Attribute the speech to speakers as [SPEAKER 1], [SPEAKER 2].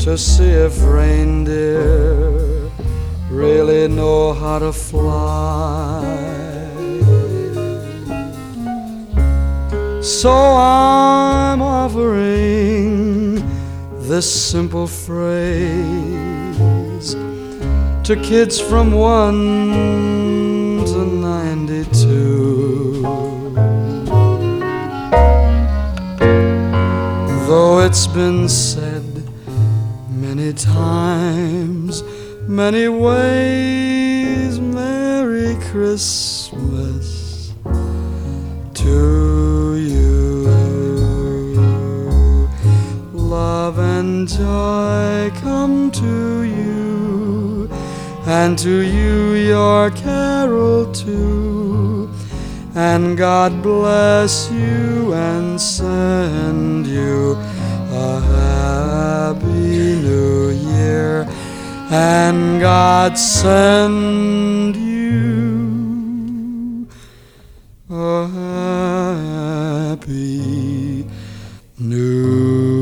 [SPEAKER 1] to see if reindeer really know how to fly. So I'm offering this simple phrase to kids from one to ninety-two. Though it's been said many times, many ways, Merry Christmas to you. Love and joy come to you, and to you your carol too. And God bless you and send you a happy and God send you a happy new.